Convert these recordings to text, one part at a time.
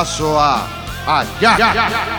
bidazoa Aiak!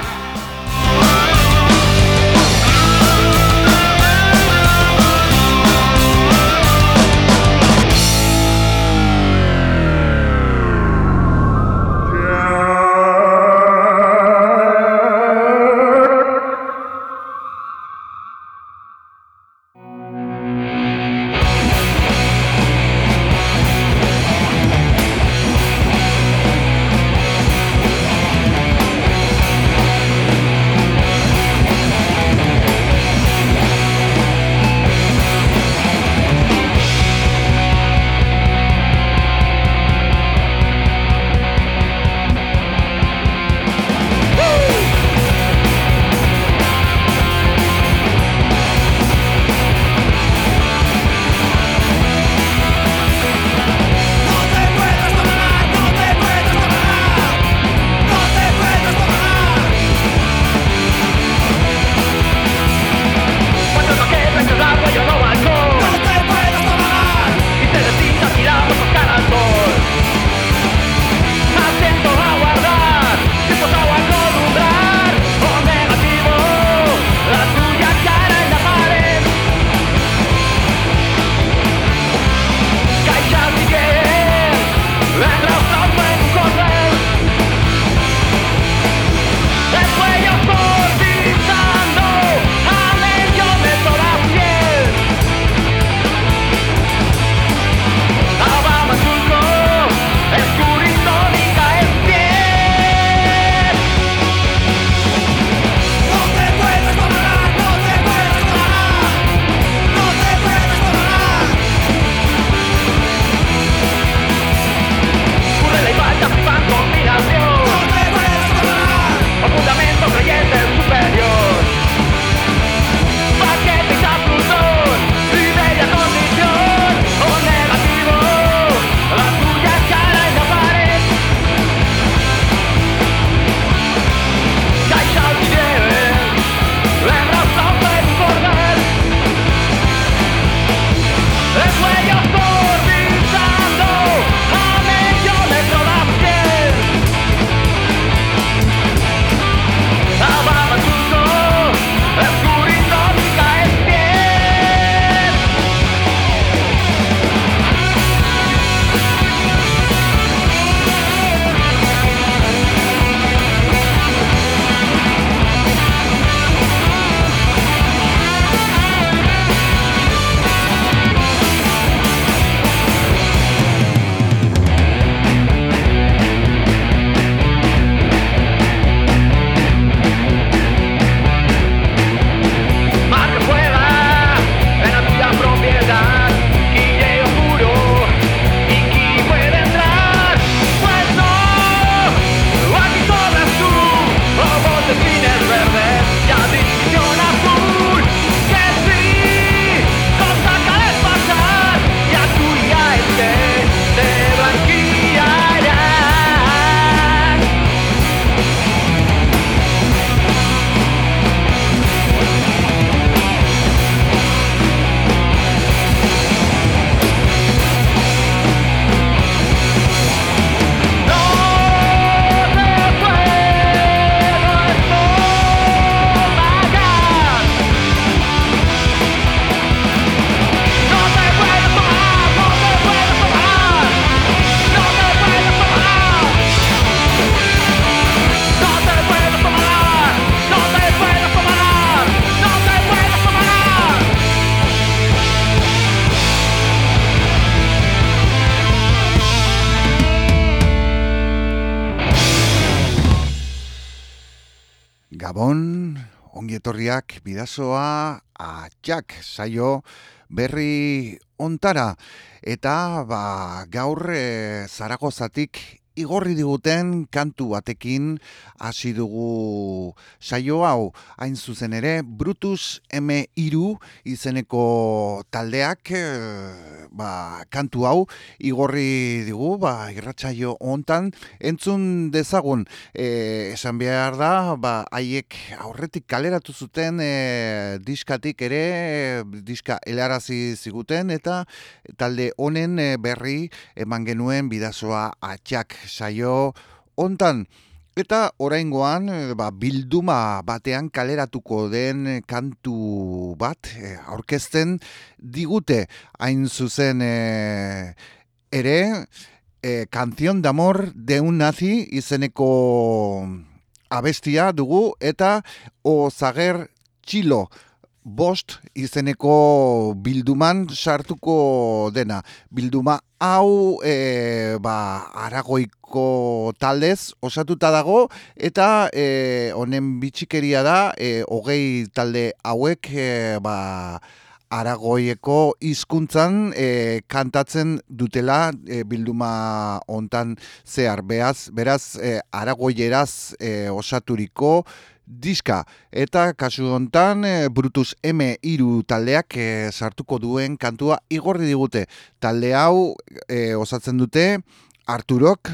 Etorriak bidazoa atxak saio berri ontara. Eta ba, gaur e, zaragozatik igorri diguten kantu batekin hasi dugu saio hau. Hain zuzen ere Brutus M3 izeneko taldeak eh, ba, kantu hau igorri digu ba irratsaio hontan. Entzun dezagun e, esan behar da ba haiek aurretik kaleratu zuten e, diskatik ere diska helarazi ziguten eta talde honen berri eman genuen bidazoa atxak saio hontan. Eta oraingoan eh, ba, bilduma batean kaleratuko den kantu bat e, aurkezten digute. Hain zuzen e, ere e, Canción de Amor de un Nazi izeneko abestia dugu eta Ozager Txilo bost izeneko bilduman sartuko dena. Bilduma hau e, ba, aragoiko taldez osatuta dago eta e, honen bitxikeria da e, hogei talde hauek e, ba, aragoieko hizkuntzan e, kantatzen dutela e, bilduma hontan zehar. Beaz, beraz, e, aragoieraz e, osaturiko diska. Eta kasu hontan e, Brutus M3 taldeak e, sartuko duen kantua igorri digute. Talde hau e, osatzen dute Arturok,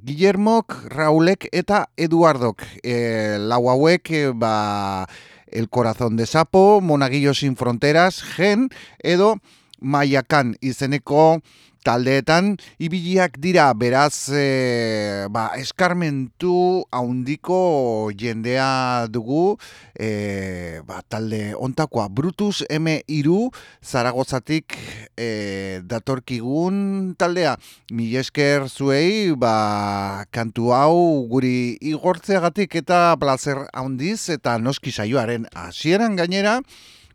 Guillermok, Raulek eta Eduardok. E, lau hauek, e, ba, El Corazón de Sapo, Monaguillo Sin Fronteras, Gen, edo Maiakan izeneko taldeetan ibiliak dira. Beraz e, ba, eskarmentu haundiko jendea dugu e, ba, talde ontakoa Brutus M3 Zaragozatik e, datorkigun taldea. Mi esker zuei ba, kantu hau guri igortzeagatik eta placer haundiz eta noski saioaren hasieran gainera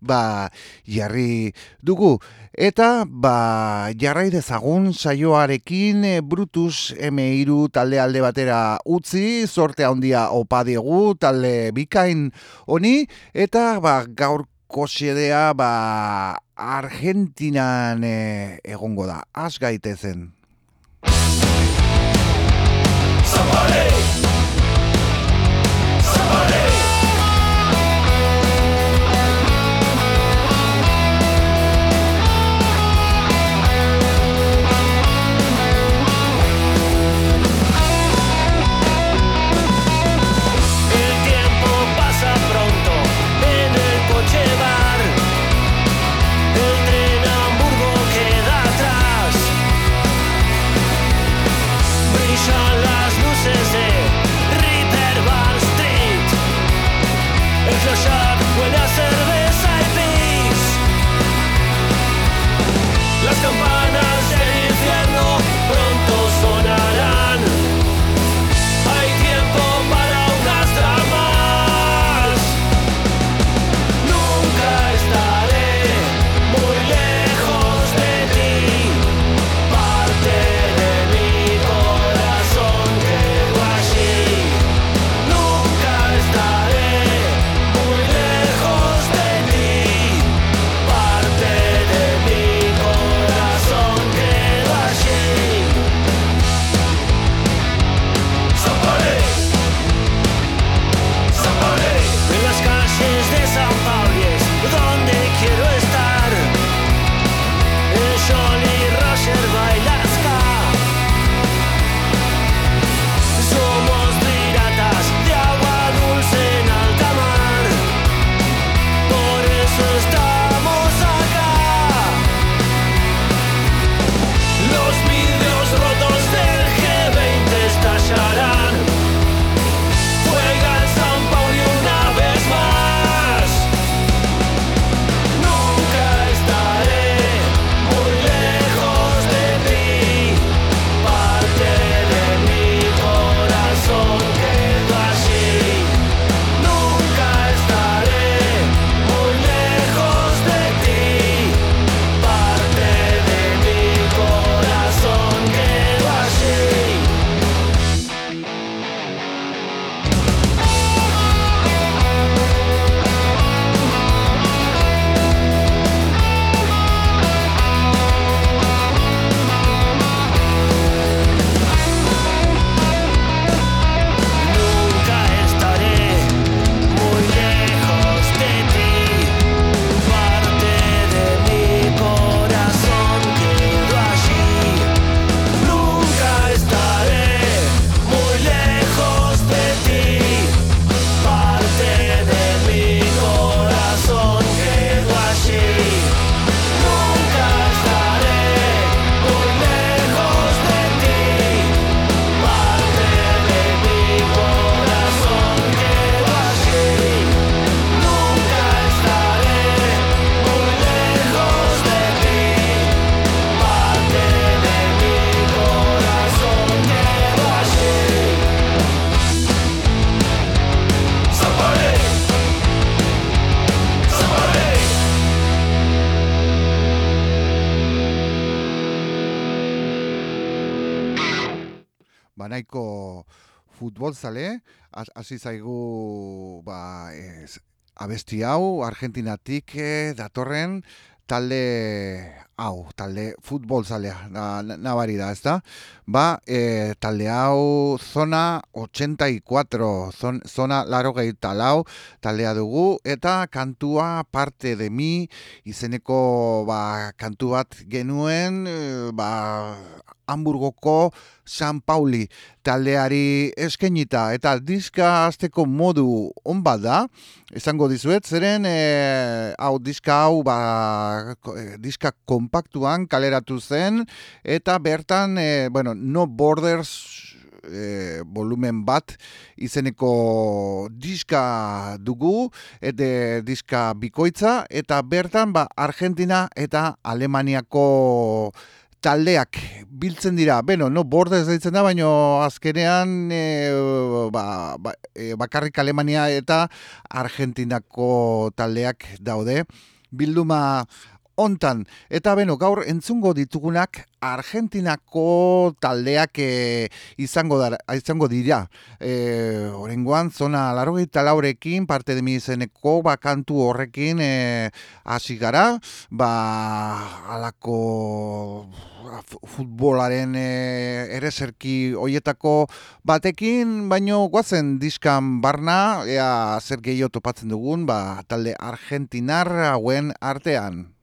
ba, jarri dugu. Eta ba, jarrai dezagun saioarekin eh, Brutus M3 talde alde batera utzi, sorte handia opa diegu talde bikain honi, eta ba, gaur kosedea ba, Argentinan e, egongo da. Az gaitezen. Somebody! Hasi zaigu ba, ez, abesti hau, Argentinatik eh, datorren, talde hau, talde futbol zalea, nabari da, ezta? Ba, e, talde hau zona 84, zon, zona laro talau taldea dugu, eta kantua parte de mi, izeneko ba, kantu bat genuen, e, ba, Hamburgoko San Pauli taldeari eskenita eta diska azteko modu on da. Esango dizuet zeren e, hau diska hau ba, e, diska kompaktuan kaleratu zen. Eta bertan e, bueno, no borders e, volumen bat izeneko diska dugu. Eta diska bikoitza. Eta bertan ba Argentina eta Alemaniako taldeak biltzen dira, beno, no, borde ez da, baino azkenean e, ba, ba, e, bakarrik Alemania eta Argentinako taldeak daude. Bilduma ontan. Eta beno, gaur entzungo ditugunak Argentinako taldeak e, izango, da, izango dira. E, Horengoan, zona larogeita laurekin, parte de izeneko bakantu horrekin e, hasi gara, ba, alako futbolaren e, ere zerki hoietako batekin, baino guazen diskan barna, ea zer gehiago topatzen dugun, ba, talde argentinar hauen artean.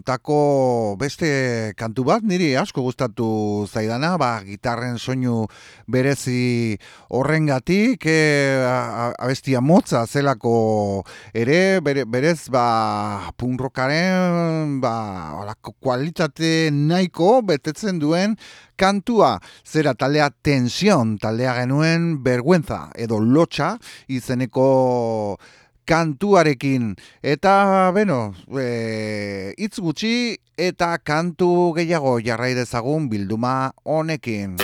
Ontako beste kantu bat niri asko gustatu zaidana ba gitarren soinu berezi horrengatik e, abestia motza zelako ere berez ba punrokaren ba holako kualitate nahiko betetzen duen kantua. Zera taldea tension taldea genuen vergüenza edo lotxa izeneko kantuarekin. Eta, beno, e, itz gutxi eta kantu gehiago jarrai dezagun bilduma honekin.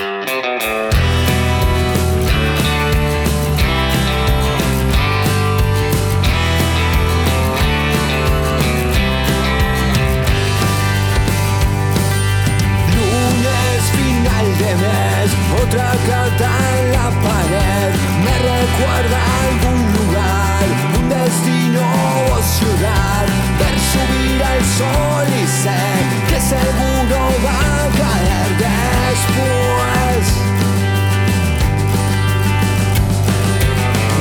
Otra carta en la pared, me recuerda algún sol y sé que seguro va a caer después.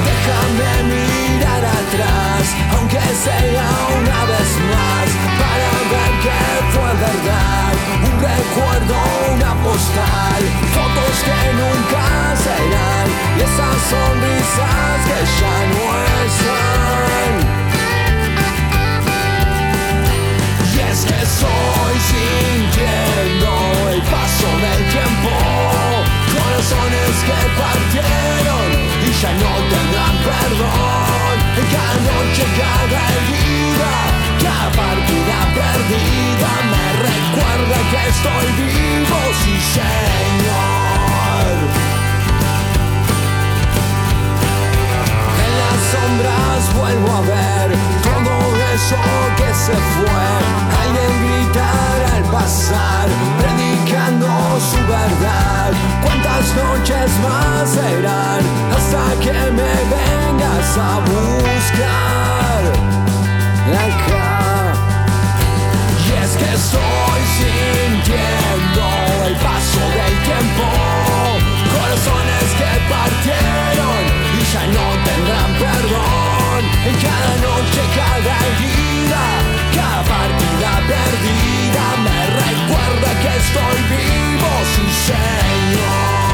Déjame mirar atrás, aunque sea una vez más, para ver que fue verdad. Un recuerdo, una postal, fotos que nunca serán, y esas sonrisas que ya no están. Sintiendo el paso del tiempo. Corazones que partieron y ya no tendrán perdón. Cada noche, cada herida, cada partida perdida me recuerda que estoy vivo, sí señor. En las sombras vuelvo a ver eso que se fue. Alguien gritar al pasar, predicando su verdad. ¿Cuántas noches más serán hasta que me vengas a buscar? Acá. Y es que estoy sintiendo el paso del tiempo. Corazones que partieron y ya no tendrán perdón. En cada noche, cada herida, cada partida perdida me recuerda que estoy vivo, sí señor.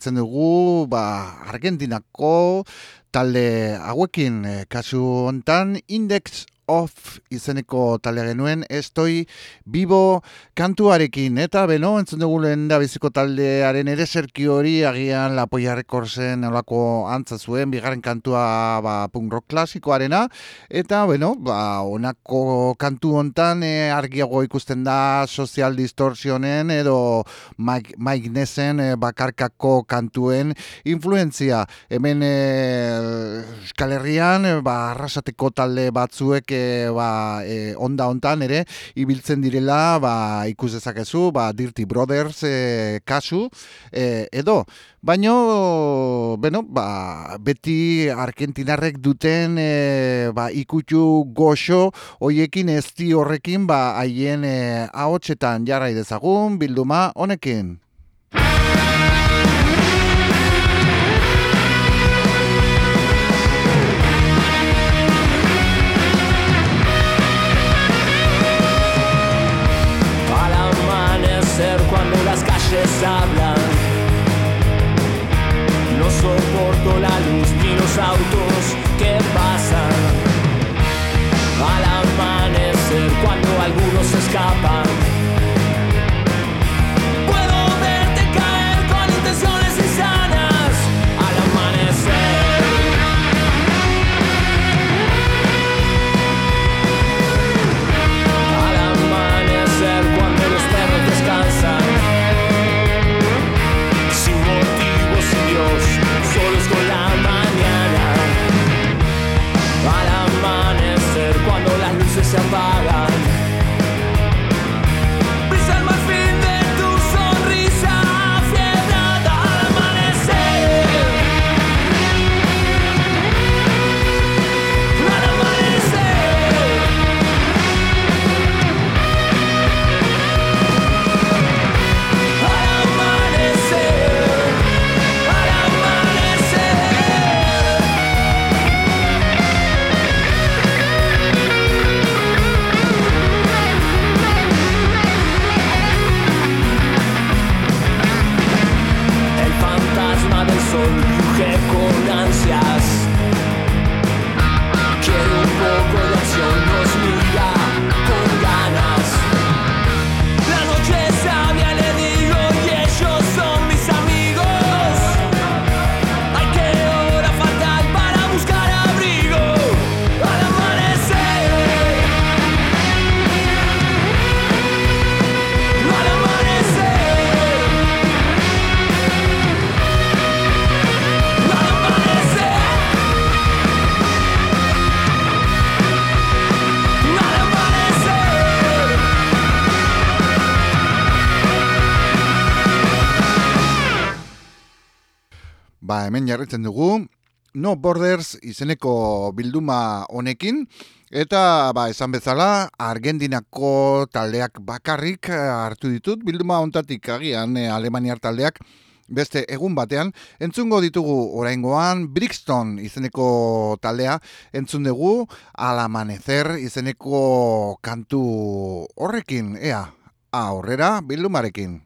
Hemen jarretzen dugu, ba, Argentinako talde hauekin, eh, kasu hontan Index of izeneko talde genuen, estoi bibo kantuarekin, eta beno, entzun dugu lehen da biziko taldearen ere zerki hori, agian Lapoia Rekordzen olako antza zuen, bigarren kantua ba, punk rock klasikoarena, eta beno, ba, onako kantu hontan eh, argiago ikusten da Social Distortionen edo Mike, Mike Nessen eh, bakarkako kantuen influentzia. Hemen eh, Euskal Herrian, eh, ba, arrasateko talde batzuek ba, eh, onda hontan ere, ibiltzen direla, ba, ikus dezakezu, ba, Dirty Brothers eh, kasu, eh, edo, Baino, bueno, ba, beti argentinarrek duten e, ba, ikutxu goxo hoiekin ezti horrekin ba, haien e, ahotsetan jarrai dezagun bilduma honekin. No soporto la luz ni los autos que pasan. Al amanecer cuando algunos escapan hemen jarritzen dugu, No Borders izeneko bilduma honekin, eta ba esan bezala, Argentinako taldeak bakarrik hartu ditut, bilduma ontatik agian e, Alemaniar taldeak, beste egun batean, entzungo ditugu oraingoan Brixton izeneko taldea, entzun dugu Alamanecer izeneko kantu horrekin, ea, aurrera bildumarekin.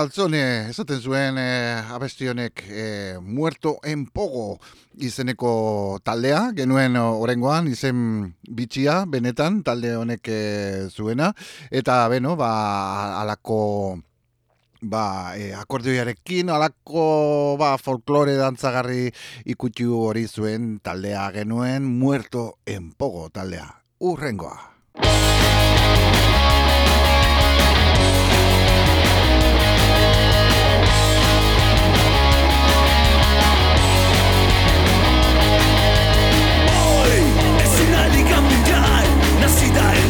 Calzone, esaten zuen e, abestionek e, muerto en pogo izeneko taldea, genuen orengoan, izen bitxia, benetan, talde honek e, zuena, eta beno, ba, alako ba, e, akordioarekin, alako ba, folklore dantzagarri ikutxu hori zuen taldea genuen, muerto en pogo taldea, urrengoa.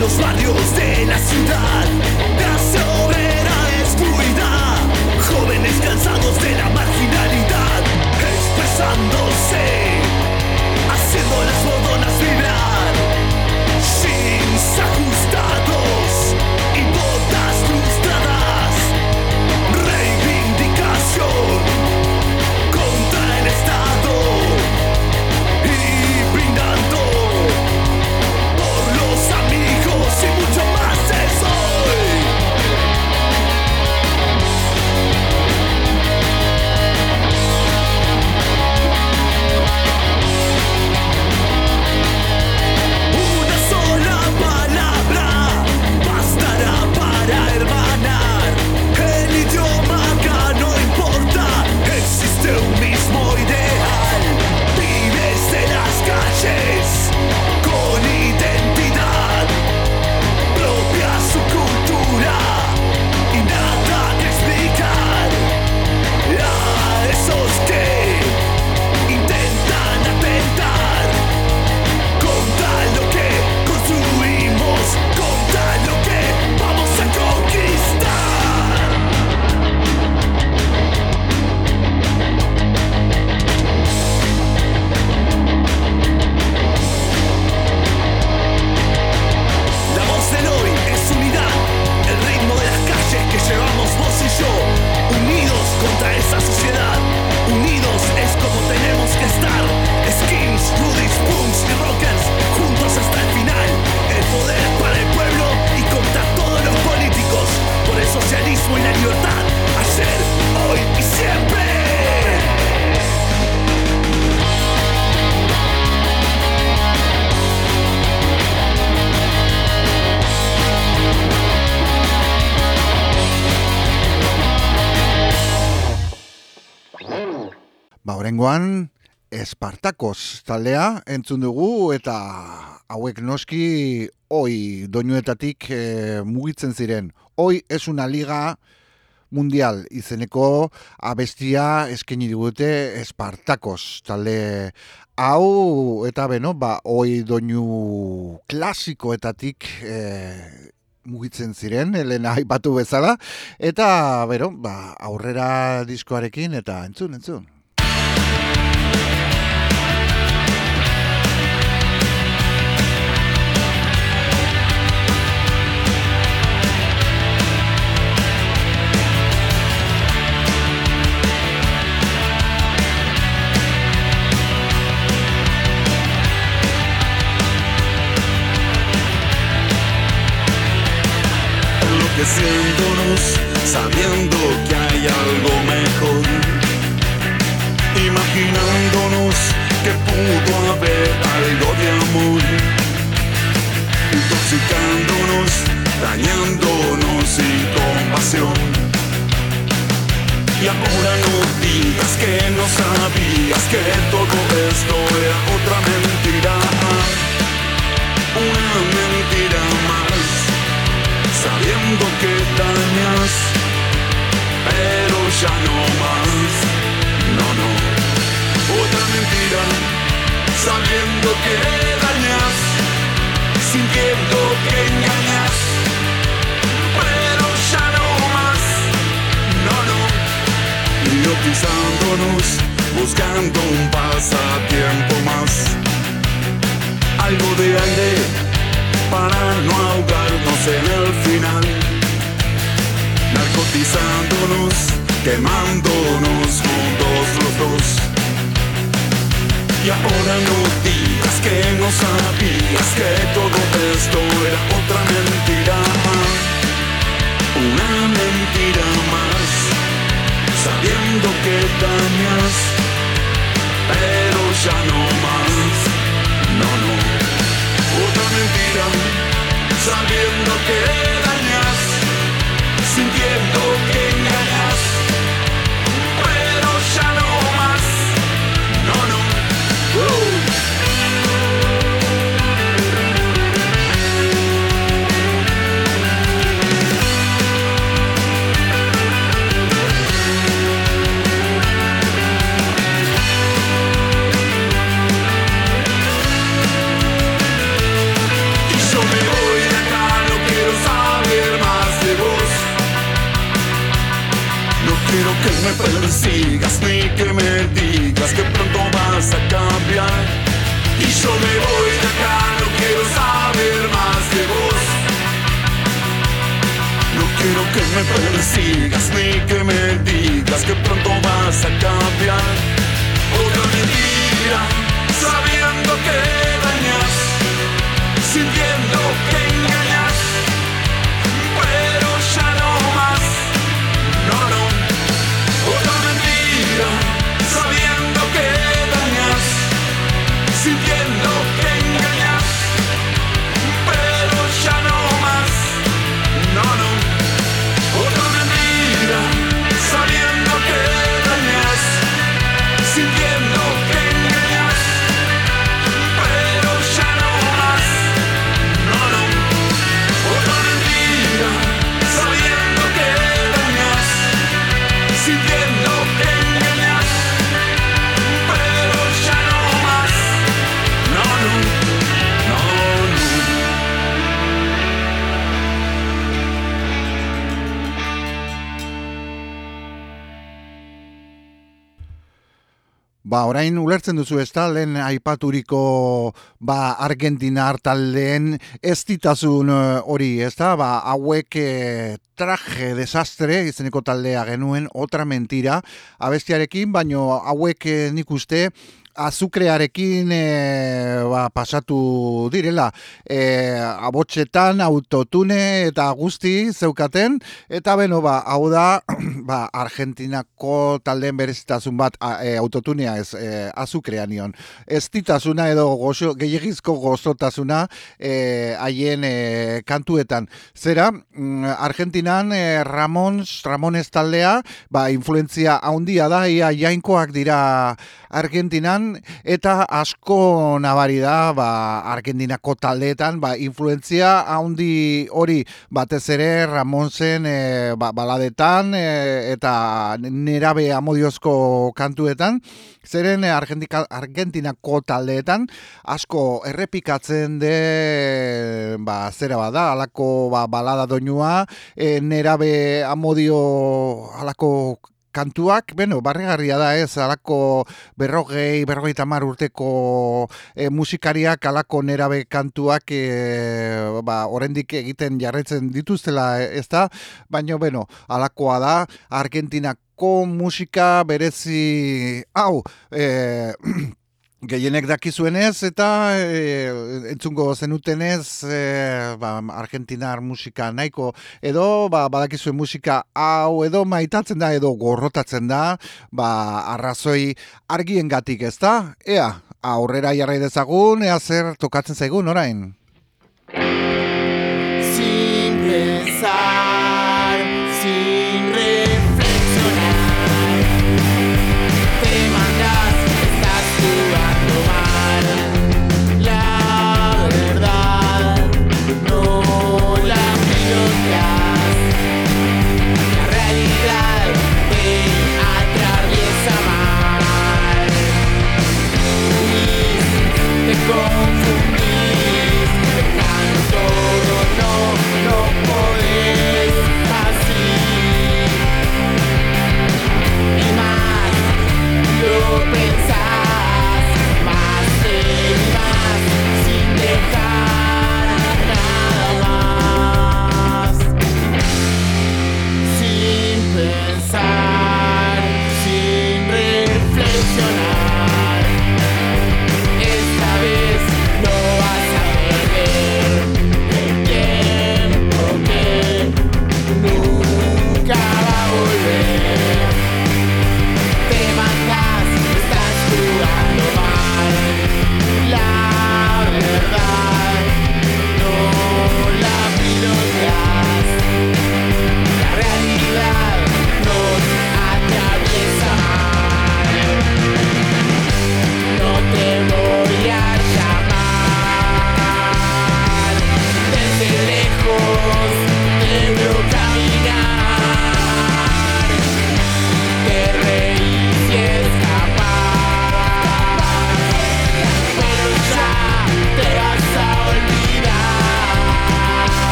Los barrios de la ciudad. Clase obrera descuida, jóvenes cansados de la marginalidad, expresándose, haciendo las bodonas vibrar, Taldea entzun dugu eta hauek noski oi doinuetatik e, mugitzen ziren. Hoi es una liga mundial izeneko abestia eskaini digute Espartakos talde hau eta beno ba oi doinu klasikoetatik e, mugitzen ziren Elena aipatu bezala eta bero ba aurrera diskoarekin eta entzun entzun sabiendo que hay algo mejor, imaginándonos que pudo haber algo de amor, intoxicándonos, dañándonos sin compasión. Y ahora no digas que no sabías que todo esto era otra mentira, una mentira sabiendo que dañas, pero ya no más. No, no, otra mentira, sabiendo que dañas, sintiendo que engañas, pero ya no más. No, no, idiotizándonos, buscando un pasatiempo más. Algo de aire para no ahogarnos en el final. Narcotizándonos, quemándonos juntos los dos. Y ahora no digas que no sabías que todo esto era otra mentira. Una mentira más, sabiendo que dañas, pero ya no más. No, no mentira, sabiendo que dañas, sintiendo que que me persigas ni que me digas que pronto vas a cambiar. Y yo me voy de acá, no quiero saber más de vos. No quiero que me persigas ni que me digas que pronto vas a cambiar. Otra mentira, sabiendo que dañas, sintiendo que Ba, orain ulertzen duzu ez da, lehen aipaturiko ba, Argentina hartaldeen ez ditazun eh, hori, ez da, ba, hauek eh, traje desastre izeneko taldea genuen, otra mentira, abestiarekin, baino hauek eh, nik uste, azukrearekin e, ba, pasatu direla. E, abotxetan autotune eta guzti zeukaten. Eta beno ba, hau da ba, Argentinako taldeen berezitasun bat a, e, autotunea ez e, azukrea nion. Ez ditasuna edo gozo, gehiagizko gozotasuna e, haien e, kantuetan. Zera mm, Argentinan e, Ramons, Ramones taldea ba, influentzia haundia da ia jainkoak dira Argentinan eta asko nabari da ba, Argentinako taldeetan ba, influentzia handi hori batez ere Ramonsen e, ba, baladetan e, eta nerabe amodiozko kantuetan. Zeren Argentinako taldeetan asko errepikatzen de ba, zera bada alako ba, balada doinua e, nerabe amodio alako kantuak, bueno, barregarria da ez, alako berrogei, berrogei tamar urteko e, musikariak alako nerabe kantuak e, ba, orendik egiten jarretzen dituztela ez da, baina, bueno, alakoa da, Argentinako musika berezi, hau, e, Gehienek dakizuenez eta e, entzungo zenutenez e, ba, argentinar musika nahiko edo ba, badakizuen musika hau edo maitatzen da edo gorrotatzen da ba, arrazoi argien gatik ez da? Ea, aurrera jarrai dezagun, ea zer tokatzen zaigun orain?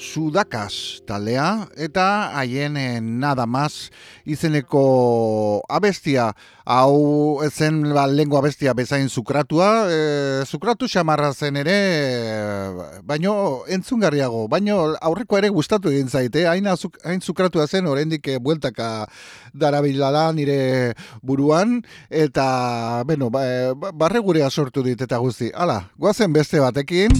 Sudakas taldea eta haien eh, nada más izeneko abestia. Hau zen ba, lengua abestia bezain zukratua e, zukratu xamarra zen ere baino entzungarriago baino aurreko ere gustatu egin zaite. Hain, azuk, hain zukratua zen oraindik e, bueltaka darabilala nire buruan eta bueno, ba, e, barregurea sortu dit eta guzti. Hala, guazen beste batekin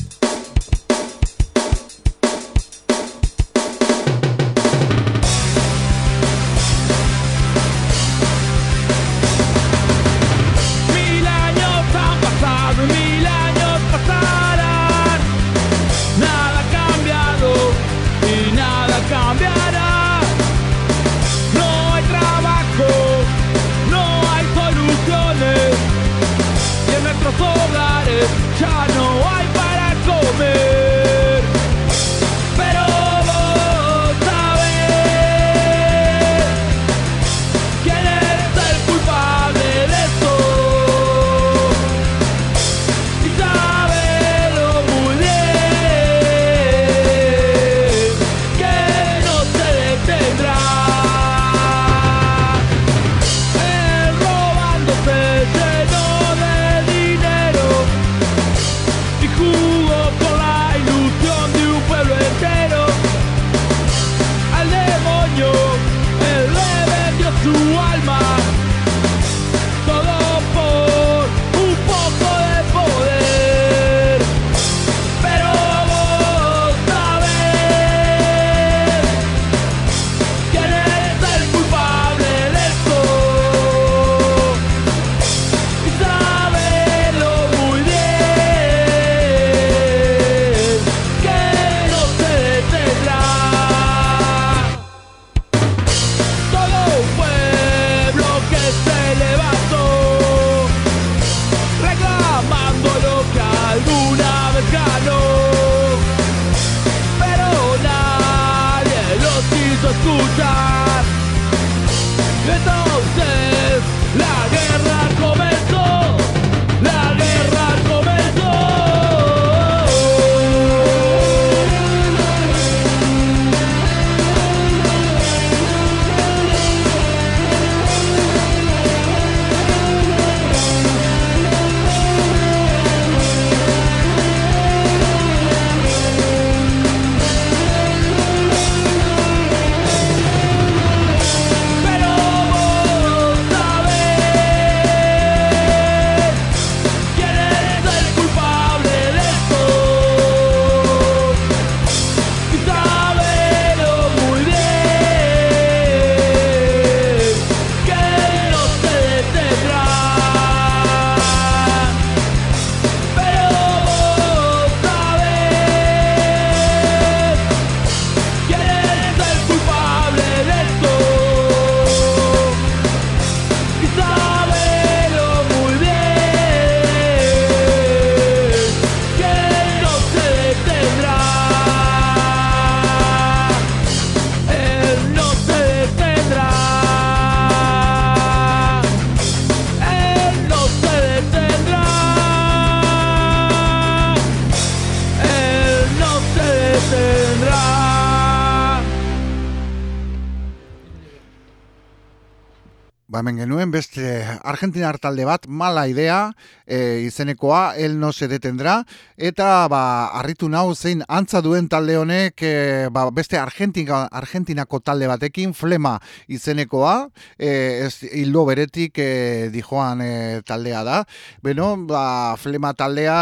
hemen genuen beste Argentinar talde bat, mala idea, e, izenekoa, el no se detendra, eta ba, arritu nau zein antza duen talde honek e, ba, beste Argentina, Argentinako talde batekin, flema izenekoa, e, ez hildo beretik e, dijoan e, taldea da. Beno, ba, flema taldea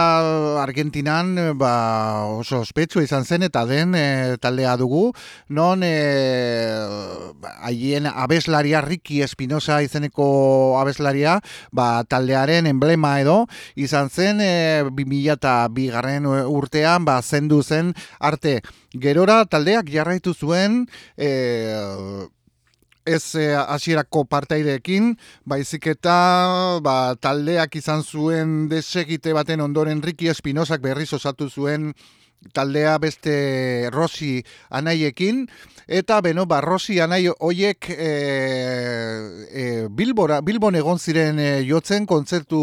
Argentinan ba, oso ospetsua izan zen eta den e, taldea dugu, non e, haien abeslaria Ricky Espinosa izeneko abeslaria ba, taldearen emblema edo izan zen e, 2002 garren urtean ba, zendu zen arte. Gerora taldeak jarraitu zuen e, ez e, hasierako partaideekin, baizik eta ba, taldeak izan zuen desegite baten ondoren Ricky Espinosak berriz osatu zuen taldea beste Rossi anaiekin, eta beno, ba, Rossi anai hoiek e, e, Bilbora, Bilbon egon ziren e, jotzen kontzertu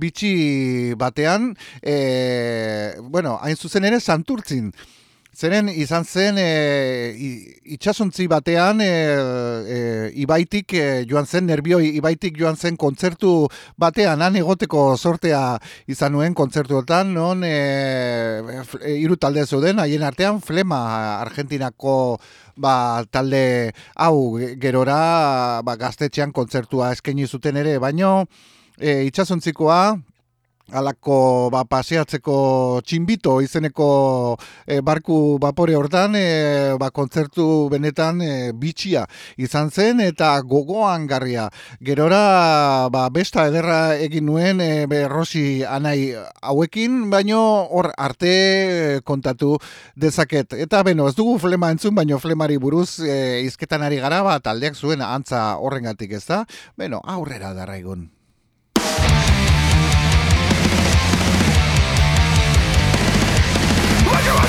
bitxi batean, e, bueno, hain zuzen ere Santurtzin, Zeren izan zen e, i- itxasontzi batean e, e, ibaitik e, joan zen, nerbio ibaitik joan zen kontzertu batean, han egoteko sortea izan nuen kontzertuetan, non e, e, hiru talde zeuden, haien artean Flema Argentinako ba, talde hau ge- gerora ba, gaztetxean kontzertua eskaini zuten ere, baino e, itxasontzikoa alako ba, paseatzeko txinbito izeneko e, barku bapore hortan e, ba, kontzertu benetan e, bitxia izan zen eta gogoan garria. Gerora ba, besta ederra egin nuen e, berrosi anai hauekin, baino hor arte kontatu dezaket. Eta beno, ez dugu flema entzun, baino flemari buruz e, izketan ari gara, ba, taldeak zuen antza horrengatik ez da. Beno, aurrera darraigun.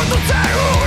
I'm the cechu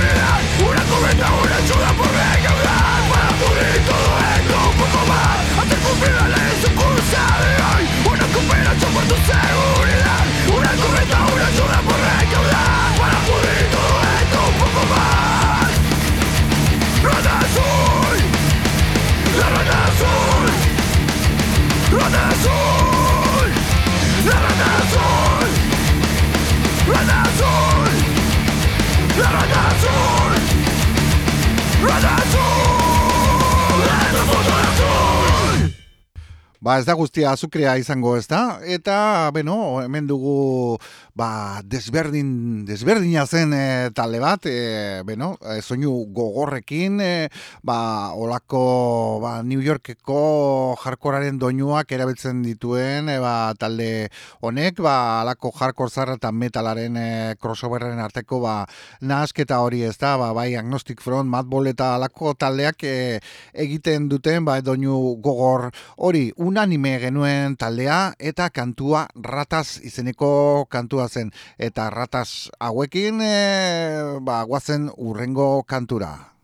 ba ez da guztia azukrea izango ez da, eta, beno, hemen dugu ba, desberdin, desberdina zen e, talde bat, e, beno, e, soinu gogorrekin, e, ba, olako ba, New Yorkeko jarkoraren doinuak erabiltzen dituen e, ba, talde honek, ba, alako jarkor zarra eta metalaren e, crossoverren arteko ba, nasketa hori ez da, ba, bai Agnostic Front, Madball eta alako taldeak e, egiten duten, ba, doinu gogor hori. Unanime genuen taldea eta kantua rataz izeneko kantua zen eta ratas hauekin e, ba guazen urrengo kantura.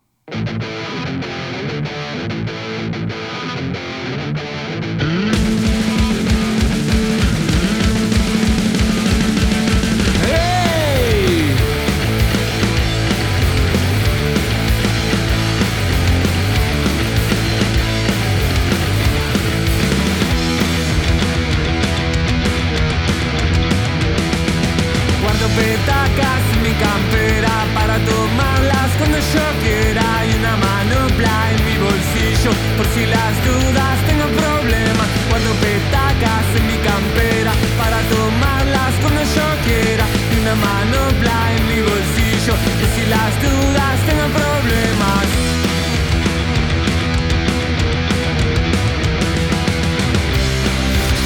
Yo quiera y una manopla en mi bolsillo. Por si las dudas tengo problemas guardo petacas en mi campera para tomarlas cuando yo quiera y una manopla en mi bolsillo. Por si las dudas tengo problemas.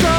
Yo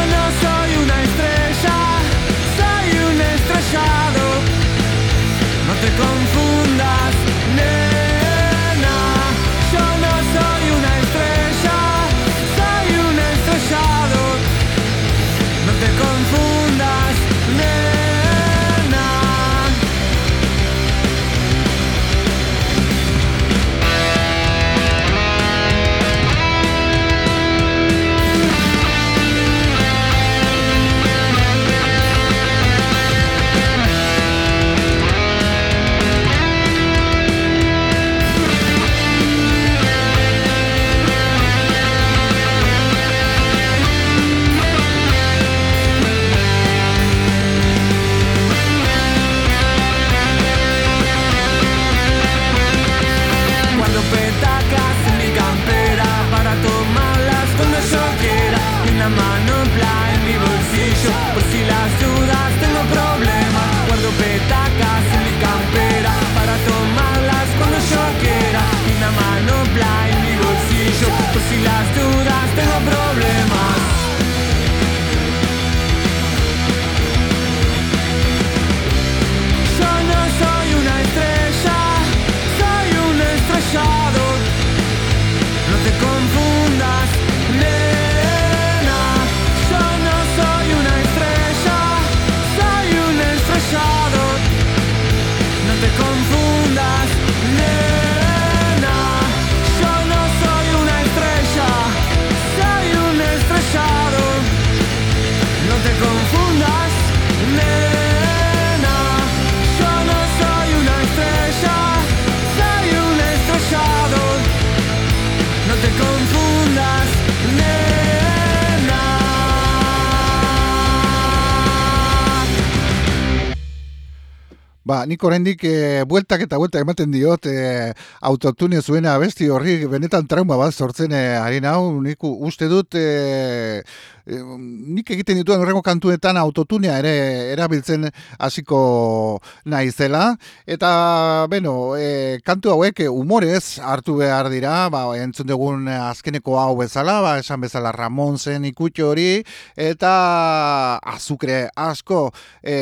Ba, nik oraindik e, bueltak eta bueltak ematen diot e, autotune zuena abesti horri benetan trauma bat sortzen e, ari nau, nik uste dut e, e, nik egiten dituen horrengo kantuetan autotunea ere erabiltzen hasiko naizela. Eta beno, e, kantu hauek umorez hartu behar dira, ba, entzun dugun azkeneko hau bezala, ba, esan bezala Ramon zen ikutxo hori eta azukre asko. E,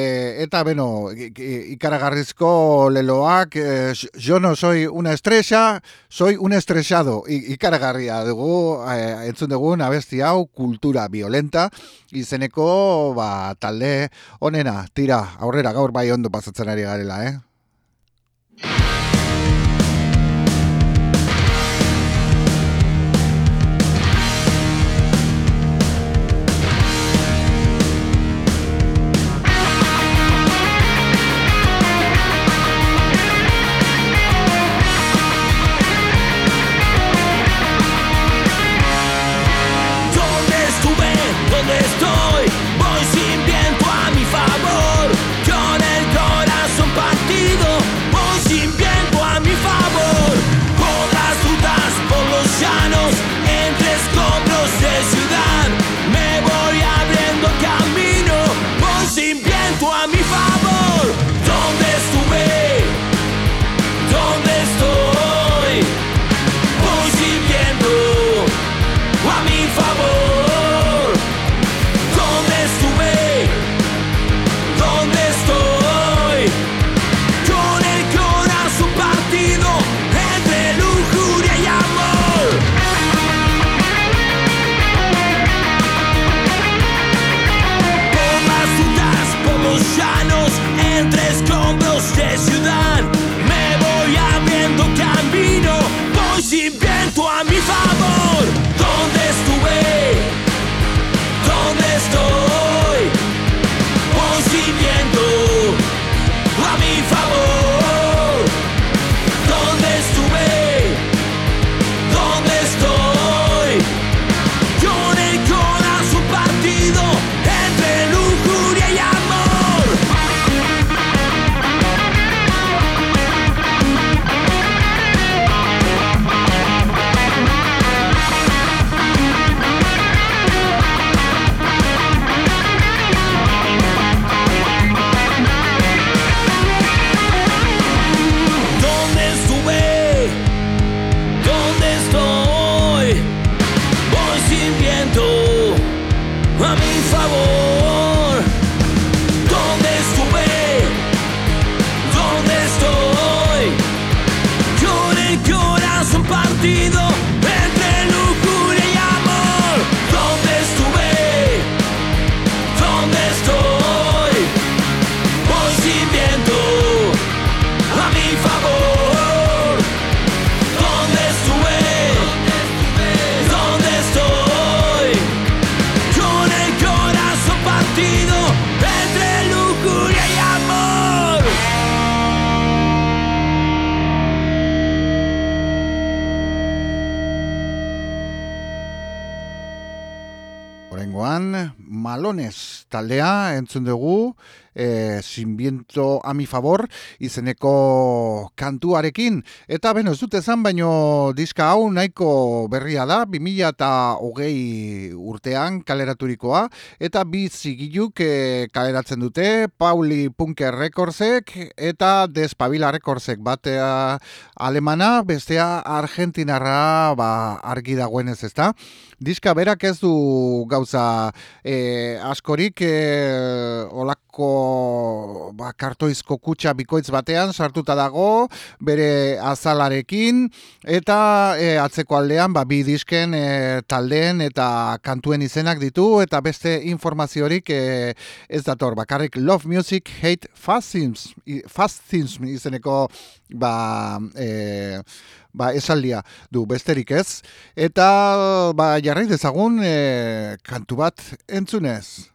eta beno, ikaragarrizko leloak, e, yo no soy una estrella, soy un estrellado, ikaragarria dugu, e, entzun dugun abesti hau kultura violenta, izeneko ba, talde onena, tira, aurrera gaur bai ondo pasatzen ari garela, eh? Malones. Taldea entzun dugu e, sinbiento a mi favor izeneko kantuarekin. Eta beno ez dut ezan baino diska hau nahiko berria da 2000 eta hogei urtean kaleraturikoa. Eta bi zigiluk e, kaleratzen dute Pauli Punker Rekordsek eta Despabila Rekordsek batea alemana bestea argentinarra ba, argi dagoenez ezta diska berak ez du gauza e, askorik e, olako ba, kartoizko kutsa bikoitz batean sartuta dago bere azalarekin eta e, atzeko aldean ba, bi disken e, taldeen eta kantuen izenak ditu eta beste informaziorik e, ez dator. Bakarrik Love Music Hate Fascism, Fascism izeneko ba, e, ba, esaldia du besterik ez eta ba, jarri dezagun e, kantu bat entzunez.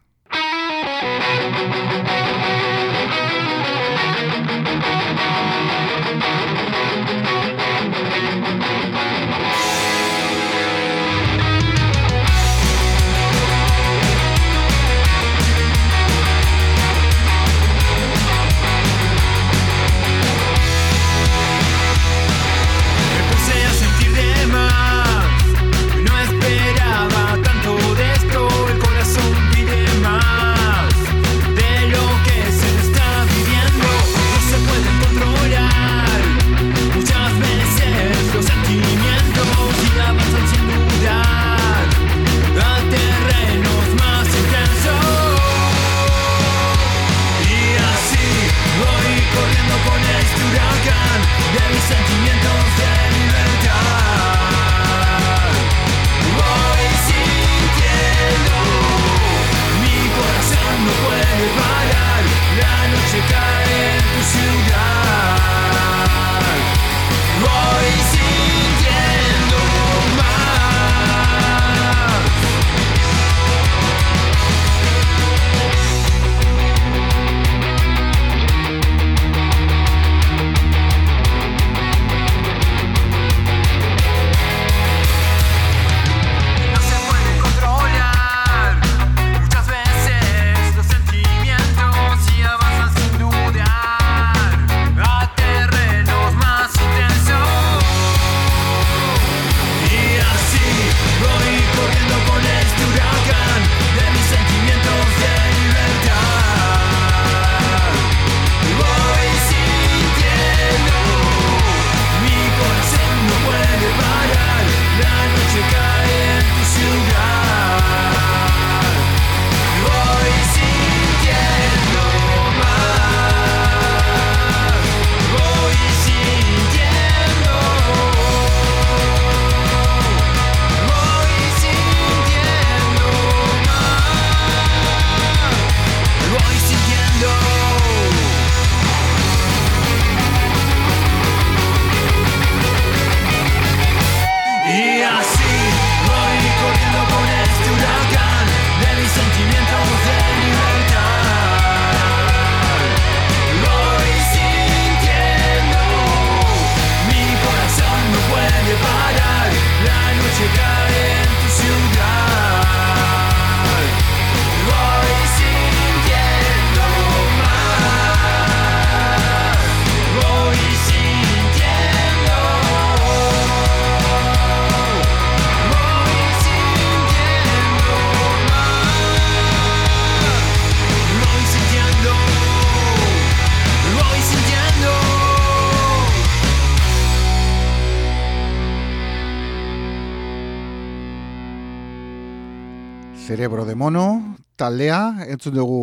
Cerebro de Mono, taldea, entzun dugu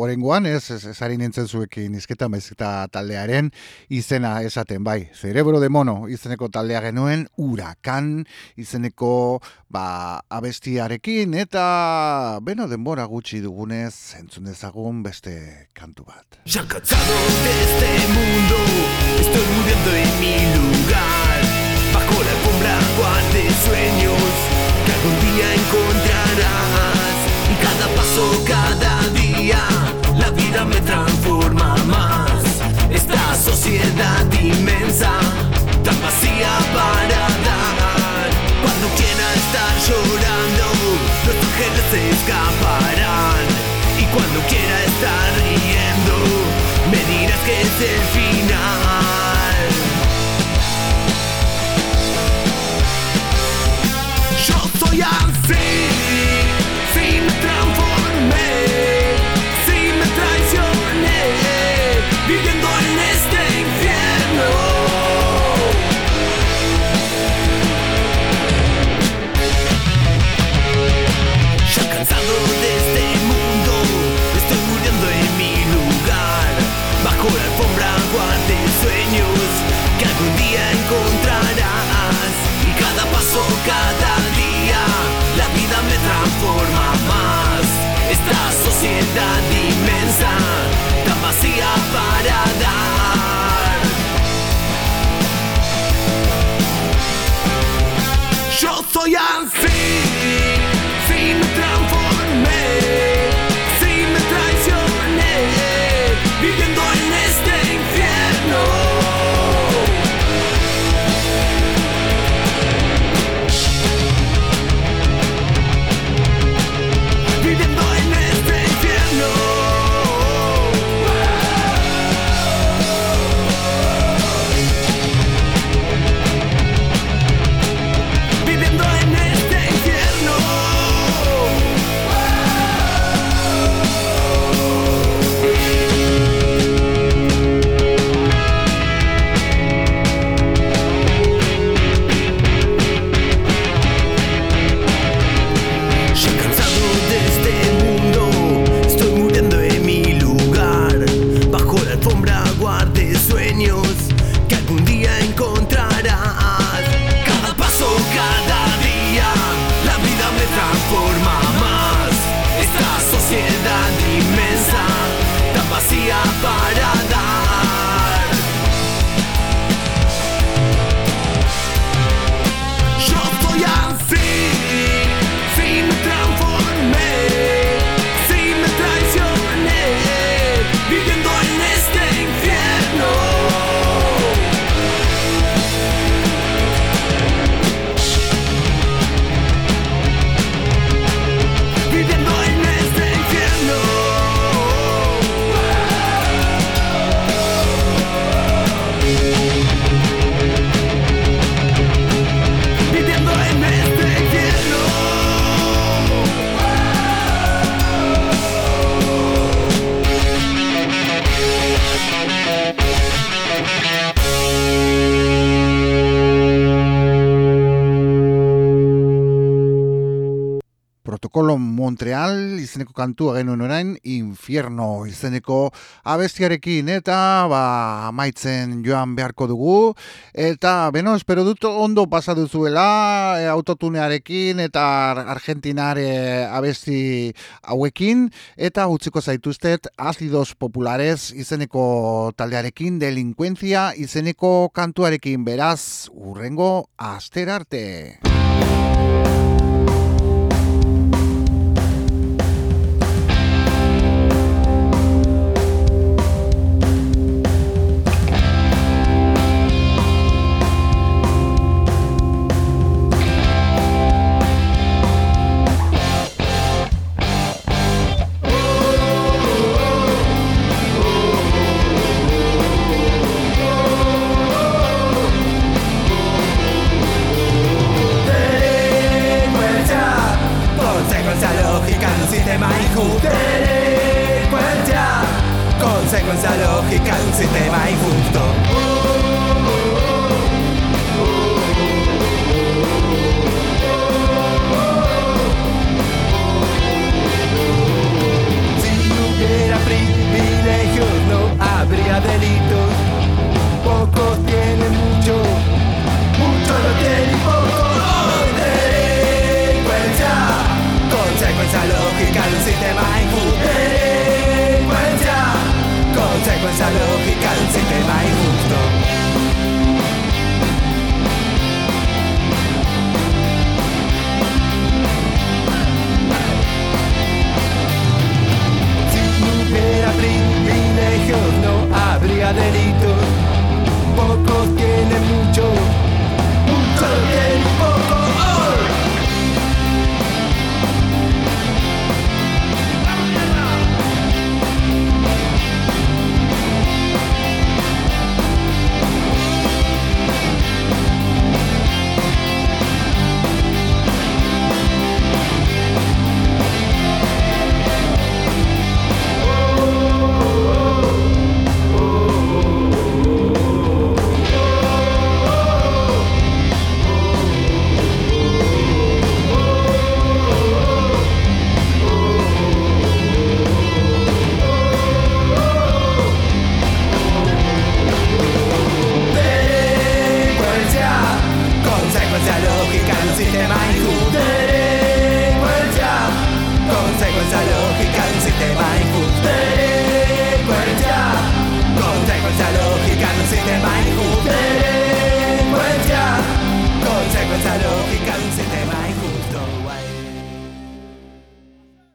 orengoan, ez, ez, ez harin entzen zuekin izketa, eta taldearen izena esaten, bai, Cerebro de Mono, izeneko taldea genuen, urakan, izeneko, ba, abestiarekin, eta, beno, denbora gutxi dugunez, entzun dezagun beste kantu bat. Ya cansado de este mundo, estoy muriendo en mi lugar, bajo la alfombra de sueños, algún día encontrarás. Y cada paso, cada día, la vida me transforma más. Esta sociedad inmensa, tan vacía para dar. Cuando quiera estar llorando, los ángeles se escaparán. Y cuando quiera estar riendo, me dirás que es el final. Yo Montreal izeneko kantua genuen orain Infierno izeneko abestiarekin. Eta ba amaitzen joan beharko dugu. Eta beno espero dut ondo pasa duzuela e, autotunearekin eta Argentinare abesti hauekin. Eta utziko zaituztet Azidos Populares izeneko taldearekin delinkuentzia izeneko kantuarekin. Beraz urrengo asterarte.